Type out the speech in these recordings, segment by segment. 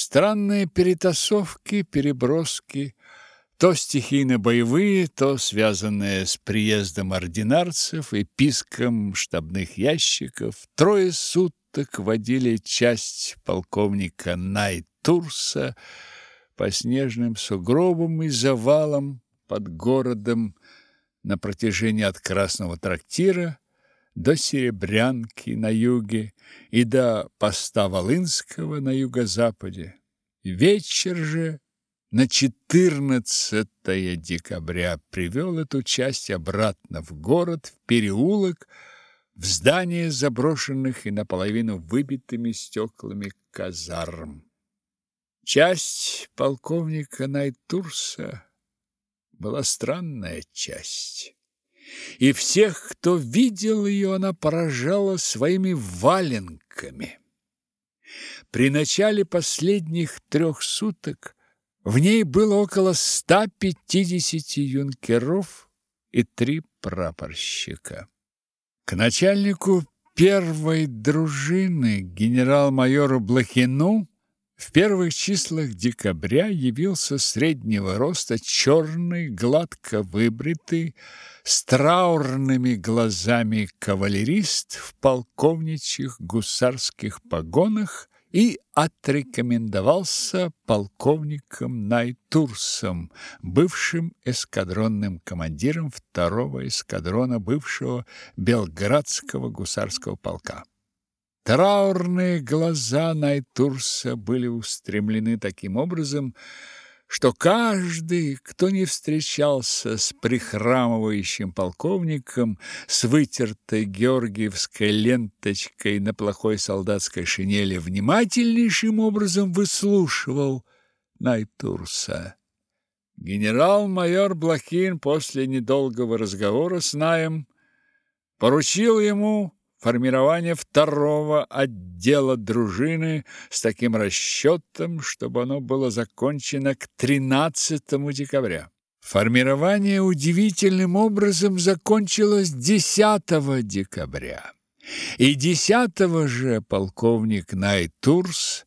Странные перетасовки, переброски, то стихийно-боевые, то связанные с приездом ординарцев и писком штабных ящиков. Трое суток водили часть полковника Найтурса по снежным сугробам и завалам под городом на протяжении от Красного трактира до Серебрянки на юге и до поста Волынского на юго-западе. Вечер же на 14 декабря привел эту часть обратно в город, в переулок, в здание заброшенных и наполовину выбитыми стеклами казарм. Часть полковника Найтурса была странная часть и всех, кто видел ее, она поражала своими валенками. При начале последних трех суток в ней было около 150 юнкеров и три прапорщика. К начальнику первой дружины генерал-майору Блохину в первых числах декабря явился среднего роста черный, гладко выбритый, с траурными глазами кавалерист в полковничьих гусарских погонах и отрекомендовался полковником Найтурсом, бывшим эскадронным командиром второго эскадрона бывшего Белградского гусарского полка. Траурные глаза Найтурса были устремлены таким образом, что каждый, кто не встречался с прихрамывающим полковником с вытертой георгиевской ленточкой на плохой солдатской шинели, внимательнейшим образом выслушивал Найтурса. Генерал-майор Блохин после недолгого разговора с Наем поручил ему формирование второго отдела дружины с таким расчетом, чтобы оно было закончено к 13 декабря. Формирование удивительным образом закончилось 10 декабря. И 10 же полковник Найтурс,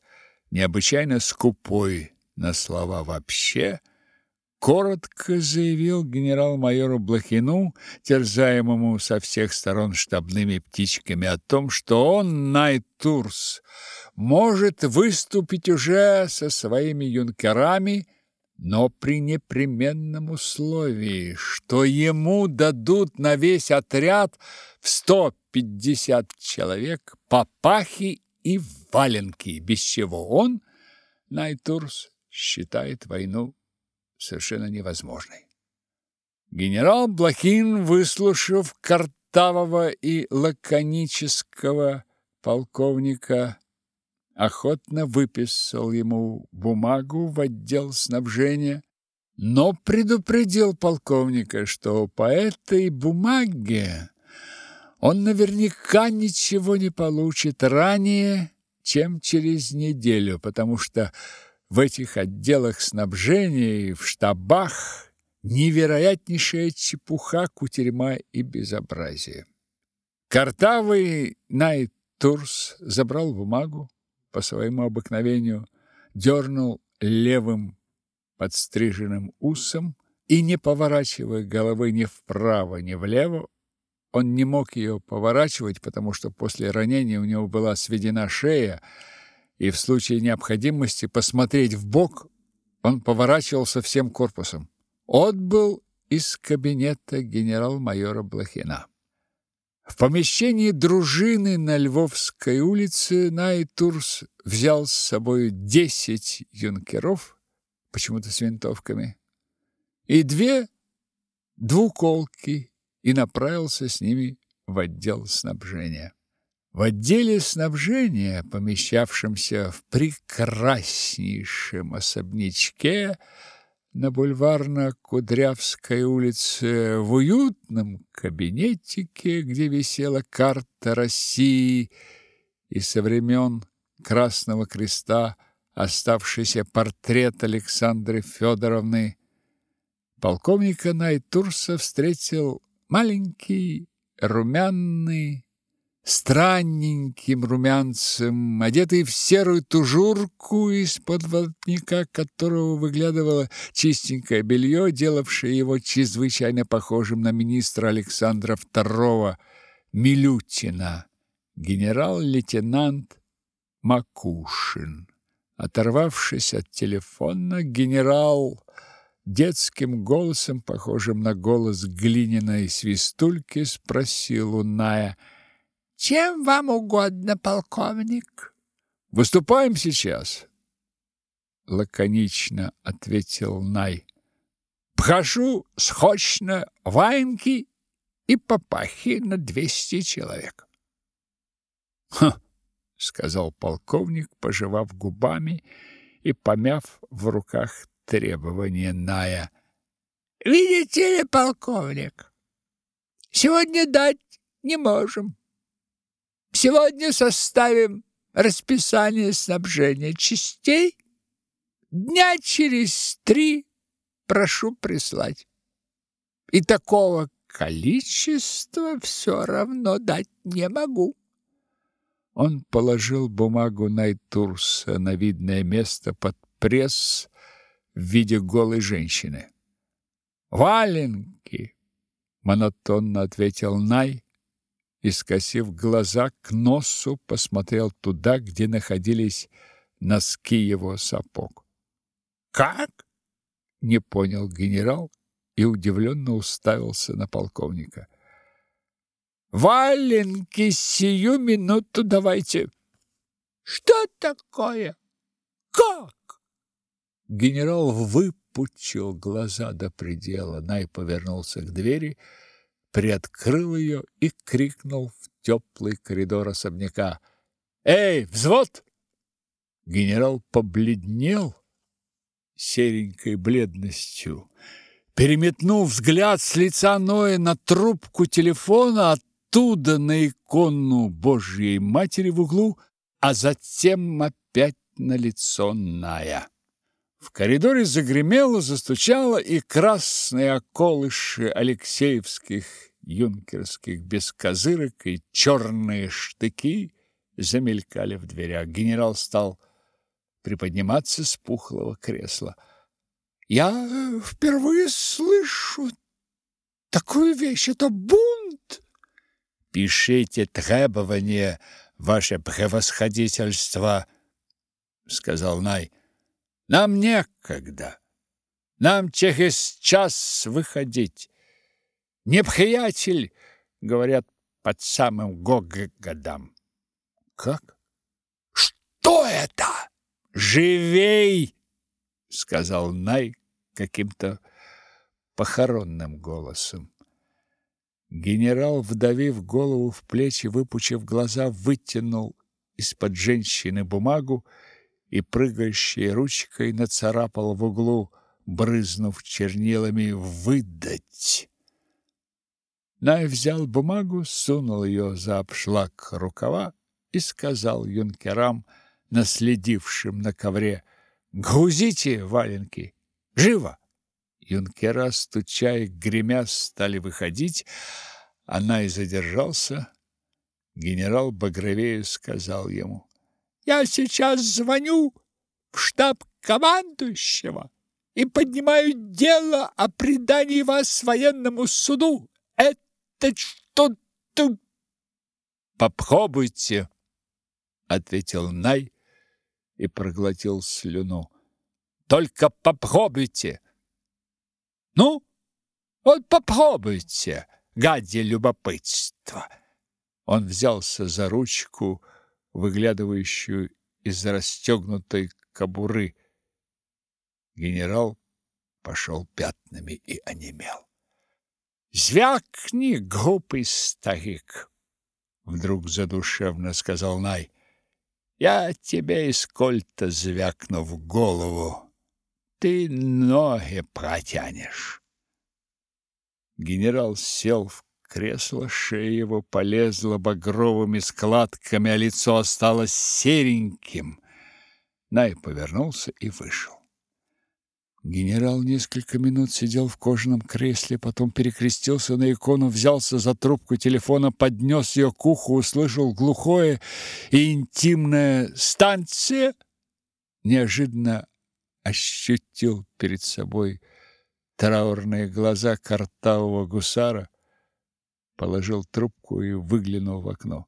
необычайно скупой на слова вообще, коротко заявил генерал-майору Блохину, терзаемому со всех сторон штабными птичками, о том, что он, Найтурс, может выступить уже со своими юнкерами, но при непременном условии, что ему дадут на весь отряд в 150 человек папахи и валенки, без чего он, Найтурс, считает войну совершенно невозможной. Генерал Блохин, выслушав картавого и лаконического полковника, охотно выписал ему бумагу в отдел снабжения, но предупредил полковника, что по этой бумаге он наверняка ничего не получит ранее, чем через неделю, потому что в этих отделах снабжения и в штабах невероятнейшая чепуха, кутерьма и безобразие. Картавый Найтурс забрал бумагу по своему обыкновению, дернул левым подстриженным усом и, не поворачивая головы ни вправо, ни влево, он не мог ее поворачивать, потому что после ранения у него была сведена шея, и в случае необходимости посмотреть в бок, он поворачивался всем корпусом. Отбыл из кабинета генерал-майора Блохина. В помещении дружины на Львовской улице Найтурс взял с собой десять юнкеров, почему-то с винтовками, и две двуколки и направился с ними в отдел снабжения. В отделе снабжения, помещавшемся в прекраснейшем особнячке на бульварно-Кудрявской улице, в уютном кабинетике, где висела карта России и со времен Красного Креста оставшийся портрет Александры Федоровны, полковника Найтурса встретил маленький, румяный, странненьким румянцем, одетый в серую тужурку, из-под воротника которого выглядывало чистенькое белье, делавшее его чрезвычайно похожим на министра Александра II Милютина, генерал-лейтенант Макушин. Оторвавшись от телефона, генерал детским голосом, похожим на голос глиняной свистульки, спросил у Ная – чем вам угодно, полковник? Выступаем сейчас, лаконично ответил Най. Прошу срочно ваенки и папахи на двести человек. Ха, сказал полковник, пожевав губами и помяв в руках требование Ная. Видите ли, полковник, сегодня дать не можем. Сегодня составим расписание снабжения частей. Дня через три прошу прислать. И такого количества все равно дать не могу. Он положил бумагу Найтурса на видное место под пресс в виде голой женщины. «Валенки!» — монотонно ответил Най, и, скосив глаза к носу, посмотрел туда, где находились носки его сапог. «Как?» — не понял генерал и удивленно уставился на полковника. «Валенки сию минуту давайте!» «Что такое? Как?» Генерал выпучил глаза до предела, Най повернулся к двери — приоткрыл ее и крикнул в теплый коридор особняка. «Эй, взвод!» Генерал побледнел серенькой бледностью. Переметнув взгляд с лица Ноя на трубку телефона, оттуда на икону Божьей Матери в углу, а затем опять на лицо Ная. В коридоре загремело, застучало, и красные околыши Алексеевских юнкерских бескозырок и черные штыки замелькали в дверях. Генерал стал приподниматься с пухлого кресла. «Я впервые слышу такую вещь. Это бунт!» «Пишите требования, ваше превосходительство», — сказал Най. Нам некогда. Нам через час выходить. Неприятель, говорят, под самым годам. Как? Что это? Живей, сказал Най каким-то похоронным голосом. Генерал, вдавив голову в плечи, выпучив глаза, вытянул из-под женщины бумагу и прыгающей ручкой нацарапал в углу, брызнув чернилами «выдать». Най взял бумагу, сунул ее за обшлаг рукава и сказал юнкерам, наследившим на ковре, «Грузите валенки! Живо!» Юнкера, стуча и гремя, стали выходить, а Най задержался. Генерал Багровею сказал ему, я сейчас звоню в штаб командующего и поднимаю дело о предании вас военному суду. Это что-то... Попробуйте, ответил Най и проглотил слюну. Только попробуйте. Ну, вот попробуйте, гади любопытства. Он взялся за ручку выглядывающую из расстегнутой кобуры. Генерал пошел пятнами и онемел. «Звякни, глупый старик!» Вдруг задушевно сказал Най. «Я тебе из кольта звякну в голову. Ты ноги протянешь». Генерал сел в кресло, шея его полезла багровыми складками, а лицо осталось сереньким. Най повернулся и вышел. Генерал несколько минут сидел в кожаном кресле, потом перекрестился на икону, взялся за трубку телефона, поднес ее к уху, услышал глухое и интимное «Станция!» Неожиданно ощутил перед собой траурные глаза картавого гусара, положил трубку и выглянул в окно.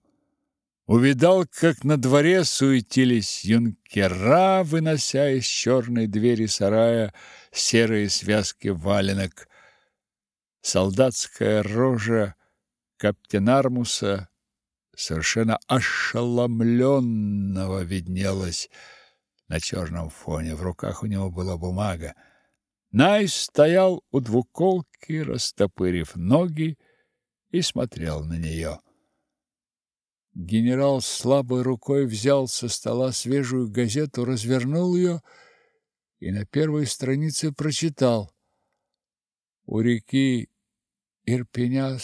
Увидал, как на дворе суетились юнкера, вынося из черной двери сарая серые связки валенок. Солдатская рожа каптенармуса совершенно ошеломленного виднелась на черном фоне. В руках у него была бумага. Най стоял у двуколки, растопырив ноги, и смотрел на нее. Генерал слабой рукой взял со стола свежую газету, развернул ее и на первой странице прочитал. У реки Ирпеня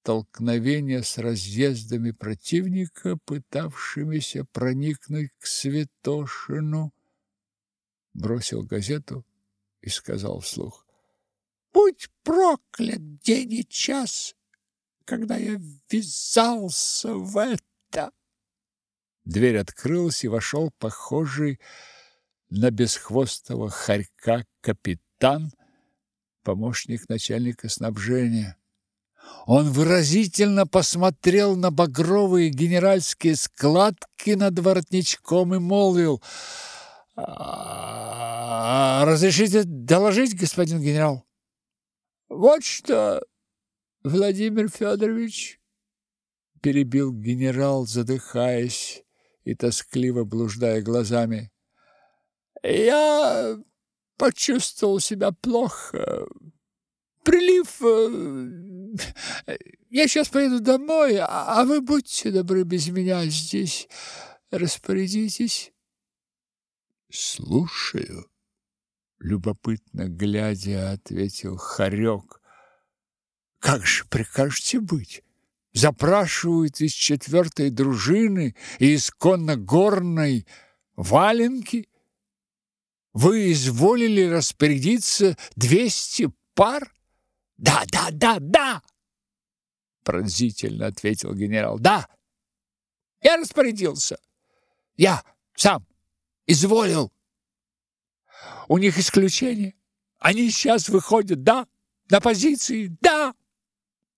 столкновение с разъездами противника, пытавшимися проникнуть к Святошину. Бросил газету и сказал вслух. «Будь проклят день и час!» Когда я ввязался в это. Дверь открылась, и вошел похожий на бесхвостого хорька капитан, помощник начальника снабжения. Он выразительно посмотрел на багровые генеральские складки над воротничком и молвил: «А, "Разрешите доложить, господин генерал?" "Вот что, Владимир Федорович, перебил генерал, задыхаясь и тоскливо блуждая глазами. Я почувствовал себя плохо. Прилив э, Я сейчас поеду домой, а, а вы будьте добры без меня здесь распорядитесь. Слушаю, любопытно глядя, ответил Харек. Как же прикажете быть? Запрашивают из четвертой дружины и из конногорной валенки. Вы изволили распорядиться двести пар? Да, да, да, да! Пронзительно ответил генерал. Да, я распорядился. Я сам изволил. У них исключение. Они сейчас выходят, да, на позиции, да.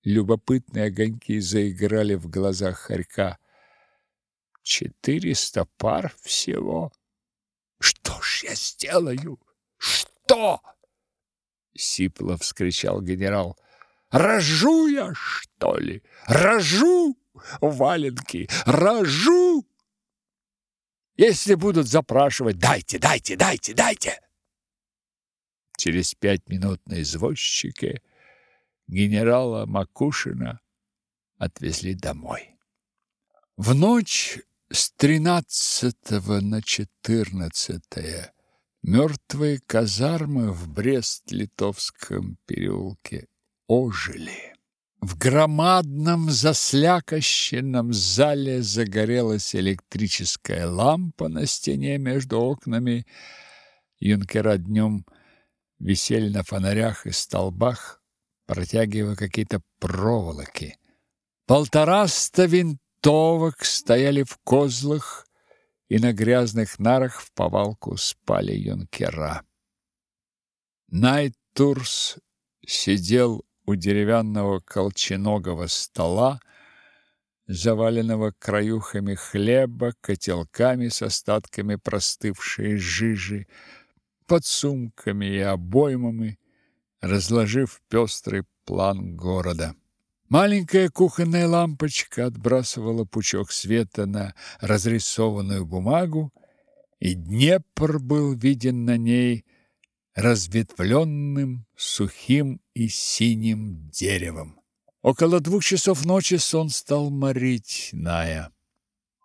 Любопытные огоньки заиграли в глазах Харька. Четыреста пар всего. Что ж я сделаю? Что? Сипло вскричал генерал. Рожу я, что ли? Рожу валенки, рожу! Если будут запрашивать, дайте, дайте, дайте, дайте. Через пять минут на извозчике генерала Макушина отвезли домой. В ночь с тринадцатого на четырнадцатое мертвые казармы в Брест-Литовском переулке ожили. В громадном заслякощенном зале загорелась электрическая лампа на стене между окнами. Юнкера днем висели на фонарях и столбах, протягивая какие-то проволоки. Полтораста винтовок стояли в козлах, и на грязных нарах в повалку спали юнкера. Найтурс сидел у деревянного колченогого стола, заваленного краюхами хлеба, котелками с остатками простывшей жижи, подсумками и обоймами, разложив пестрый план города. Маленькая кухонная лампочка отбрасывала пучок света на разрисованную бумагу, и Днепр был виден на ней разветвленным, сухим и синим деревом. Около двух часов ночи сон стал морить Ная.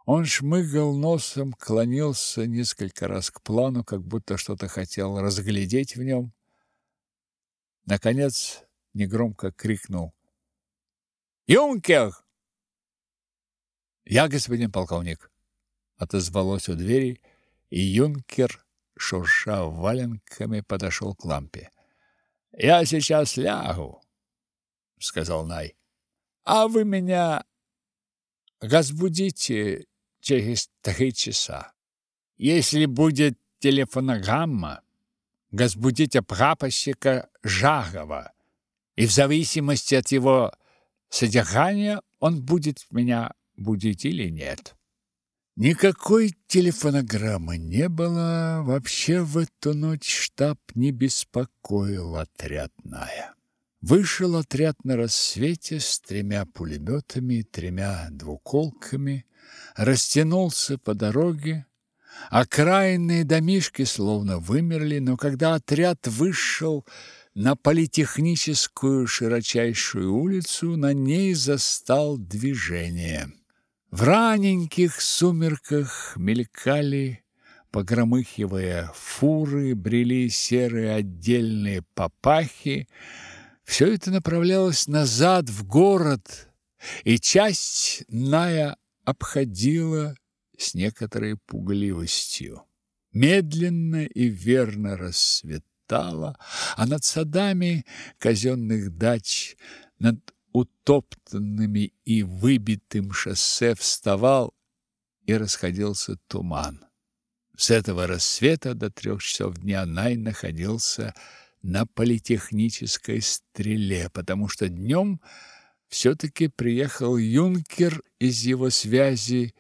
Он шмыгал носом, клонился несколько раз к плану, как будто что-то хотел разглядеть в нем. Наконец негромко крикнул: "Юнкер!" "Я, господин полковник", отозвалось у двери, и юнкер шурша валенками, подошел к лампе. «Я сейчас лягу», — сказал Най. «А вы меня разбудите через три часа. Если будет телефонограмма, разбудите прапорщика Жагова, и в зависимости от его содержания он будет меня будить или нет». Никакой телефонограммы не было. Вообще в эту ночь штаб не беспокоил отрядная. Вышел отряд на рассвете с тремя пулеметами и тремя двуколками, растянулся по дороге. Окраинные домишки словно вымерли, но когда отряд вышел на политехническую широчайшую улицу, на ней застал движение. В раненьких сумерках мелькали, погромыхивая фуры, брели серые отдельные папахи. Все это направлялось назад в город, и часть Ная обходила с некоторой пугливостью. Медленно и верно рассветало, а над садами казенных дач, над утоптанными и выбитым шоссе вставал и расходился туман. С этого рассвета до трех часов дня Най находился на политехнической стреле, потому что днем все-таки приехал юнкер из его связи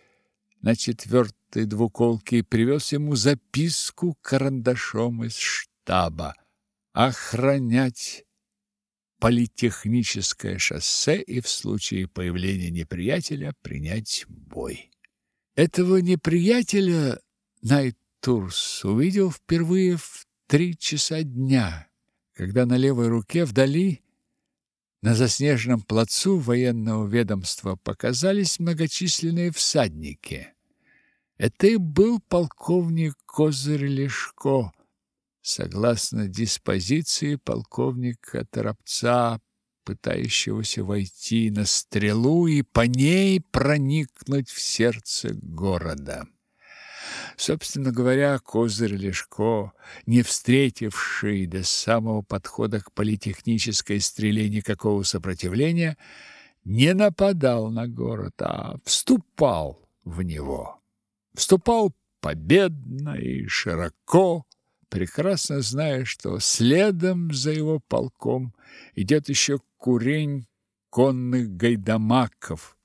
на четвертой двуколке и привез ему записку карандашом из штаба охранять политехническое шоссе и в случае появления неприятеля принять бой. Этого неприятеля Найтурс увидел впервые в три часа дня, когда на левой руке вдали на заснеженном плацу военного ведомства показались многочисленные всадники. Это и был полковник Козырь Лешко, согласно диспозиции полковника Торопца, пытающегося войти на стрелу и по ней проникнуть в сердце города. Собственно говоря, Козырь Лешко, не встретивший до самого подхода к политехнической стреле никакого сопротивления, не нападал на город, а вступал в него. Вступал победно и широко, прекрасно зная, что следом за его полком идет еще курень конных гайдамаков,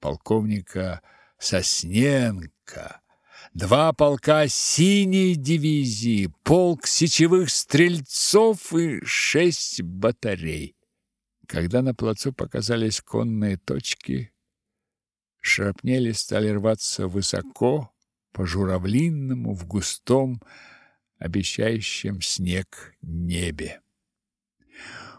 полковника Сосненко, два полка синей дивизии, полк сечевых стрельцов и шесть батарей. Когда на плацу показались конные точки, шрапнели стали рваться высоко, по журавлинному, в густом, обещающем снег небе.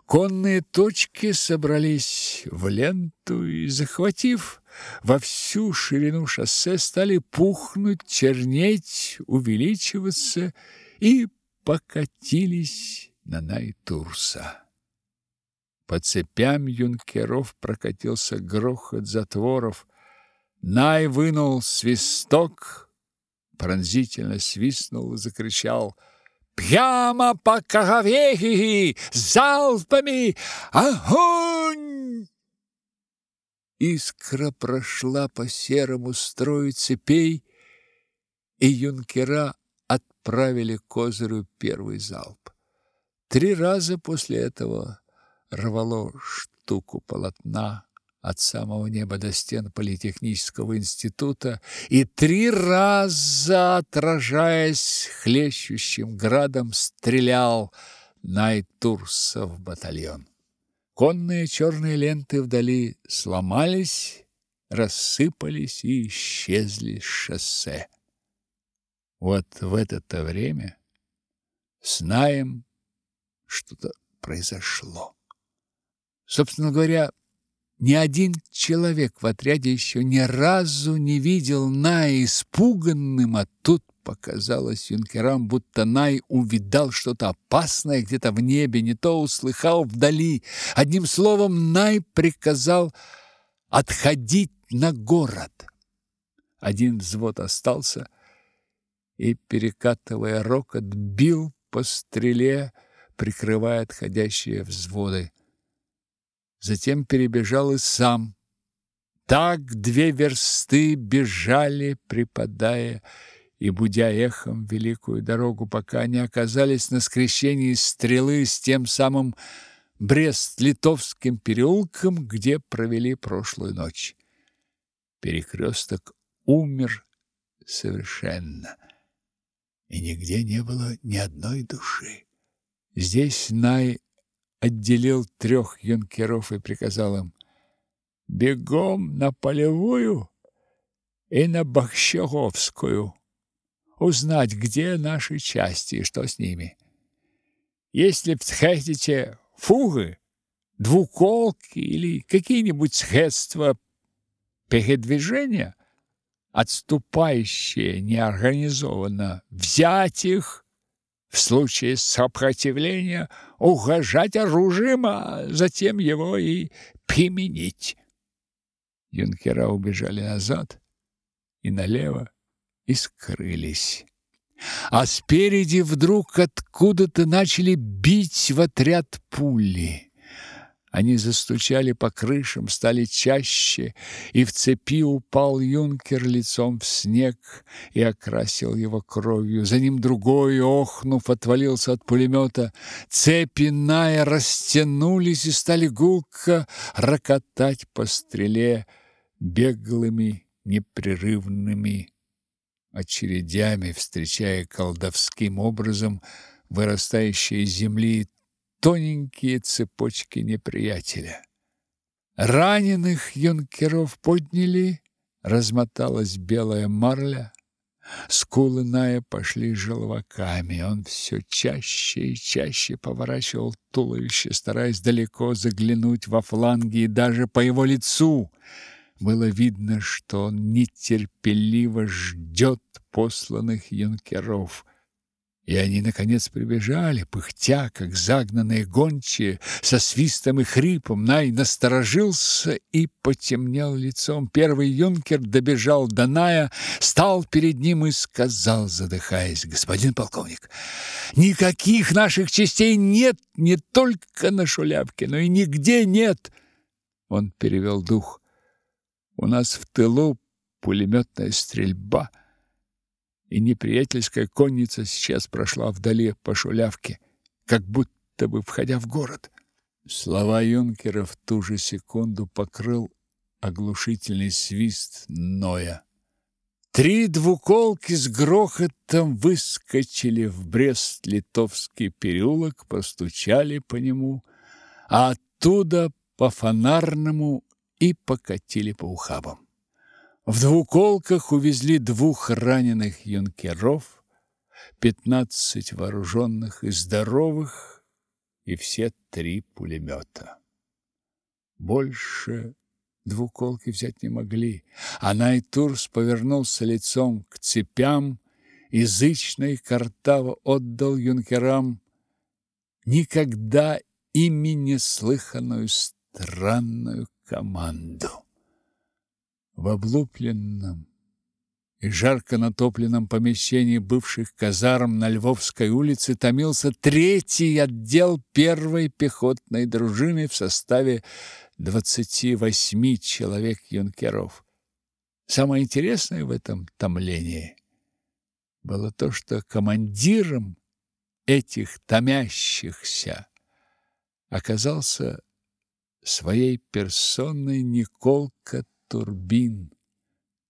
Конные точки собрались в ленту и, захватив во всю ширину шоссе, стали пухнуть, чернеть, увеличиваться и покатились на Найтурса. По цепям юнкеров прокатился грохот затворов. Най вынул свисток, пронзительно свистнул и закричал «Прямо по Каговеги! Залпами! Огонь!» Искра прошла по серому строю цепей, и юнкера отправили Козырю первый залп. Три раза после этого рвало штуку полотна, от самого неба до стен политехнического института и три раза, отражаясь хлещущим градом, стрелял Найтурсов батальон. Конные черные ленты вдали сломались, рассыпались и исчезли с шоссе. Вот в это-то время с что-то произошло. Собственно говоря, ни один человек в отряде еще ни разу не видел Най испуганным, а тут показалось юнкерам, будто Най увидал что-то опасное где-то в небе, не то услыхал вдали. Одним словом, Най приказал отходить на город. Один взвод остался, и, перекатывая рокот, бил по стреле, прикрывая отходящие взводы. Затем перебежал и сам. Так две версты бежали, припадая и будя эхом великую дорогу, пока не оказались на скрещении стрелы с тем самым Брест-Литовским переулком, где провели прошлую ночь. Перекресток умер совершенно, и нигде не было ни одной души. Здесь Най отделил трех юнкеров и приказал им «Бегом на полевую и на Бахщеговскую, узнать, где наши части и что с ними. Если хотите фуги, двуколки или какие-нибудь средства передвижения, отступающие неорганизованно, взять их, в случае сопротивления угрожать оружием, а затем его и применить. Юнкера убежали назад и налево и скрылись. А спереди вдруг откуда-то начали бить в отряд пули. Они застучали по крышам, стали чаще, и в цепи упал юнкер лицом в снег и окрасил его кровью. За ним другой, охнув, отвалился от пулемета. Цепи Ная растянулись и стали гулко рокотать по стреле беглыми непрерывными очередями, встречая колдовским образом вырастающие из земли тоненькие цепочки неприятеля. Раненых юнкеров подняли, размоталась белая марля, скулы Ная пошли желваками. Он все чаще и чаще поворачивал туловище, стараясь далеко заглянуть во фланги, и даже по его лицу – было видно, что он нетерпеливо ждет посланных юнкеров. И они, наконец, прибежали, пыхтя, как загнанные гончие, со свистом и хрипом. Най насторожился и потемнел лицом. Первый юнкер добежал до Ная, стал перед ним и сказал, задыхаясь, «Господин полковник, никаких наших частей нет не только на Шулявке, но и нигде нет!» Он перевел дух. У нас в тылу пулеметная стрельба, и неприятельская конница сейчас прошла вдали по шулявке, как будто бы входя в город. Слова юнкера в ту же секунду покрыл оглушительный свист Ноя. Три двуколки с грохотом выскочили в Брест-Литовский переулок, постучали по нему, а оттуда по фонарному и покатили по ухабам. В двуколках увезли двух раненых юнкеров, пятнадцать вооруженных и здоровых, и все три пулемета. Больше двуколки взять не могли, а Найтурс повернулся лицом к цепям, язычный Картава отдал юнкерам никогда ими не слыханную странную команду. В облупленном и жарко натопленном помещении бывших казарм на Львовской улице томился третий отдел первой пехотной дружины в составе 28 человек юнкеров. Самое интересное в этом томлении было то, что командиром этих томящихся оказался своей персоной Николка Турбин.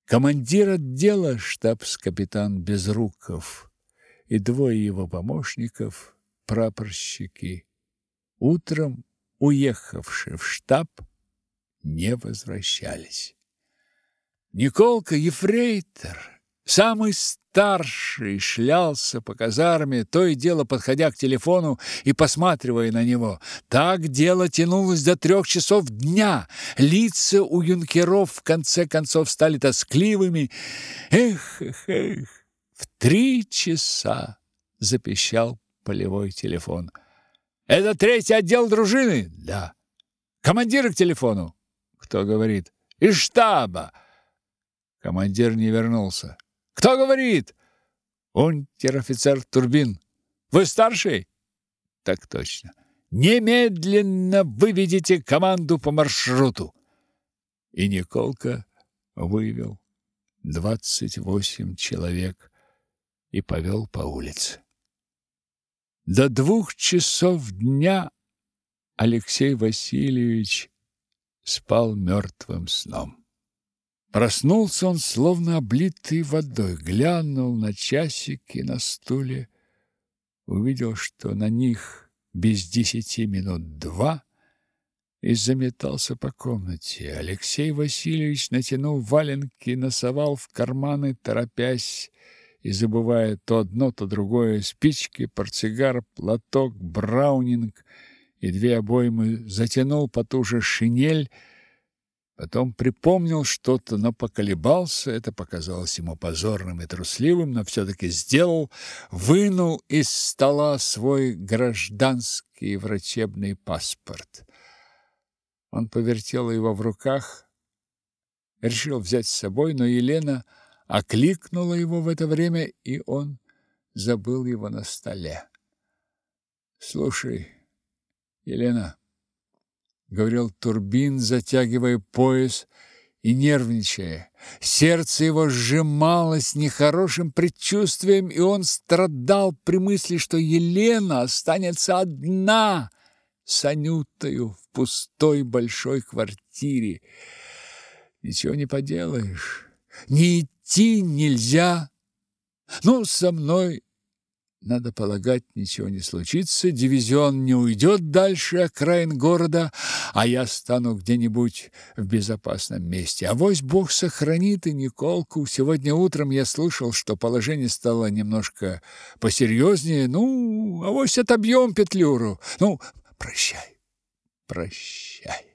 Командир отдела штабс-капитан Безруков и двое его помощников, прапорщики, утром уехавшие в штаб, не возвращались. Николка Ефрейтор Самый старший шлялся по казарме, то и дело подходя к телефону и посматривая на него. Так дело тянулось до трех часов дня. Лица у юнкеров в конце концов стали тоскливыми. Эх, эх, эх. В три часа запищал полевой телефон. Это третий отдел дружины? Да. Командир к телефону. Кто говорит? Из штаба. Командир не вернулся. Кто говорит? Унтер-офицер Турбин. Вы старший? Так точно. Немедленно выведите команду по маршруту. И Николка вывел двадцать восемь человек и повел по улице. До двух часов дня Алексей Васильевич спал мертвым сном. Проснулся он, словно облитый водой, глянул на часики на стуле, увидел, что на них без десяти минут два, и заметался по комнате. Алексей Васильевич, натянул валенки, носовал в карманы, торопясь и забывая то одно, то другое, спички, портсигар, платок, браунинг и две обоймы, затянул потуже шинель, Потом припомнил что-то, но поколебался, это показалось ему позорным и трусливым, но все-таки сделал, вынул из стола свой гражданский врачебный паспорт. Он повертел его в руках, решил взять с собой, но Елена окликнула его в это время, и он забыл его на столе. «Слушай, Елена», говорил Турбин, затягивая пояс и нервничая. Сердце его сжималось нехорошим предчувствием, и он страдал при мысли, что Елена останется одна с Анютою в пустой большой квартире. Ничего не поделаешь, не идти нельзя. Ну, со мной надо полагать, ничего не случится, дивизион не уйдет дальше окраин города, а я стану где-нибудь в безопасном месте. А вось Бог сохранит и Николку. Сегодня утром я слышал, что положение стало немножко посерьезнее. Ну, а вось отобьем петлюру. Ну, прощай, прощай.